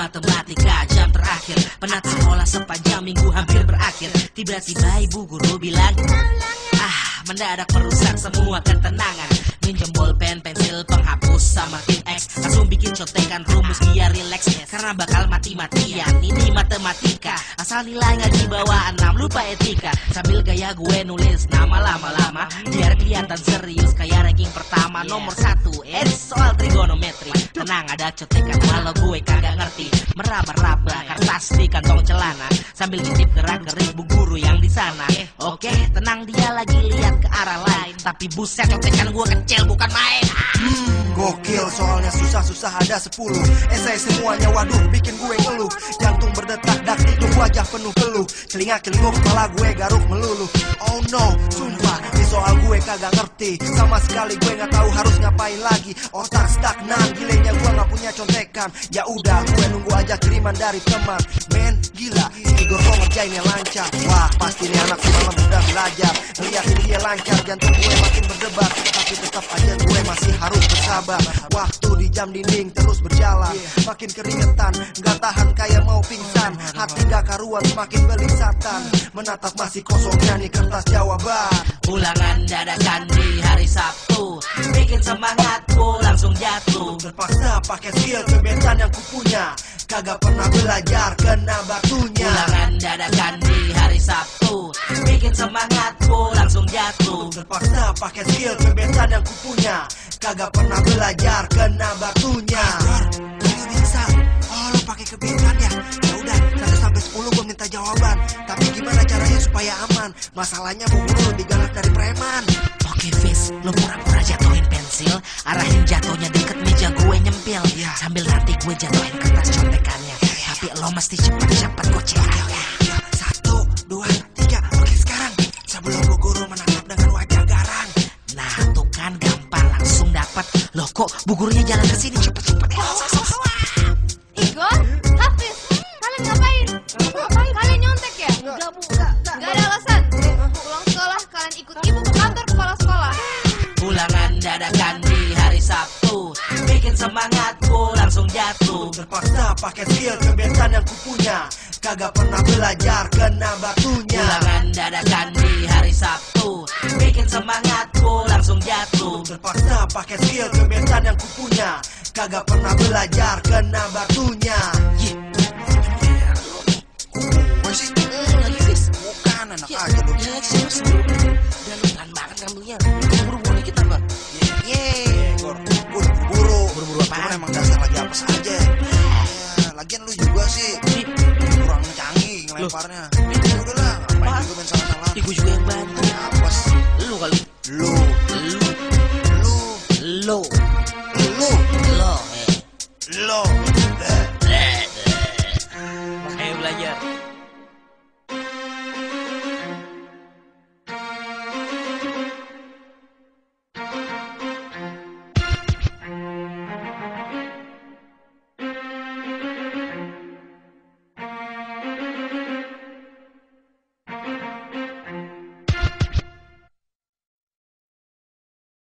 matematika jam terakhir. Penat sekolah sepanjang minggu hampir berakhir. Tiba-tiba ibu guru bilang Ah mendadak merusak semua ketenangan. Minjem bolpen, pensil, penghapus sama pin X. Langsung bikin contekan rumus biar relax Karena bakal mati-matian. Ini matematika. Asal nilai nggak di bawah 6 lupa etika. Sambil gaya gue nulis nama lama-lama Biar kelihatan serius kayak ranking pertama Nomor satu. Eh soal trigonometri. Tenang ada contekan. Walau gue Meraba-raba kertas di kantong celana Sambil ngintip gerak-gerik bu guru yang di sana. Oke. Tenang dia lagi lihat ke arah lain. Tapi buset contekan gue kecil bukan main. Gokil soalnya susah-susah ada 10 Esai semuanya waduh bikin gue ngeluh. Jantung berdetak dak hidup wajah penuh peluh Telinga kelinguk kepala gue garuk melulu Oh no ini soal gue kagak ngerti. Sama sekali gue nggak tahu harus ngapain lagi. Otak stagnan gilenya gue nggak punya contekan. Ya udah gue nunggu aja kiriman dari teman. Men gila si Igor ngerjainnya lancar. Wah pasti nih anak semalam udah belajar Lancar jantung gue makin berdebar Tapi tetap aja gue masih harus bersabar. Waktu di jam dinding terus berjalan Makin keringetan Gak tahan kayak mau pingsan. Hati gak karuan semakin belingsatan. Menatap masih kosongnya nih kertas jawaban. Ulangan dadakan di hari Sabtu. Bikin semangatku langsung jatuh. Terpaksa pakai skill kebetan yang kupunya. Kagak pernah belajar kena batunya. Ulangan dadakan di hari Sabtu. Bikin semangatku langsung jatuh. Terpaksa pakai skill kebetan yang kupunya. Kagak pernah belajar kena batunya. Ini bisa Oh lo pakai kebetan ya? Ya udah 1 sampai 10 gue minta jawaban. Tapi gimana caranya supaya aman? Masalahnya bu guru lebih galak dari preman. Oke Fis, lo pura-pura jatuhin pensil Arahin jatuhnya deket meja gue nyempil. Iya. Sambil nanti gue jatuhin kertas contekannya. Tapi lo mesti cepet-cepet gocek. Ya, bu gurunya jalan ke sini cepet-cepet ya Igor, Hafiz, kalian ngapain? Ngapain? Kalian nyontek ya? Enggak, Bu. Enggak, enggak. ada alasan. Pulang sekolah, kalian ikut ibu ke kantor kepala sekolah. Ulangan dadakan di hari Sabtu Bikin semangatku langsung jatuh Terpaksa pakai skill kebetan yang kupunya Kagak pernah belajar kena batunya Ulangan dadakan di hari Sabtu Bikin jatuh Terpaksa pakai skill kebiasaan yang kupunya Kagak pernah belajar kena batunya yeah. Masih lagi sih Lagian lu juga sih Udah lah juga yang bantu Apa kali Lu Lord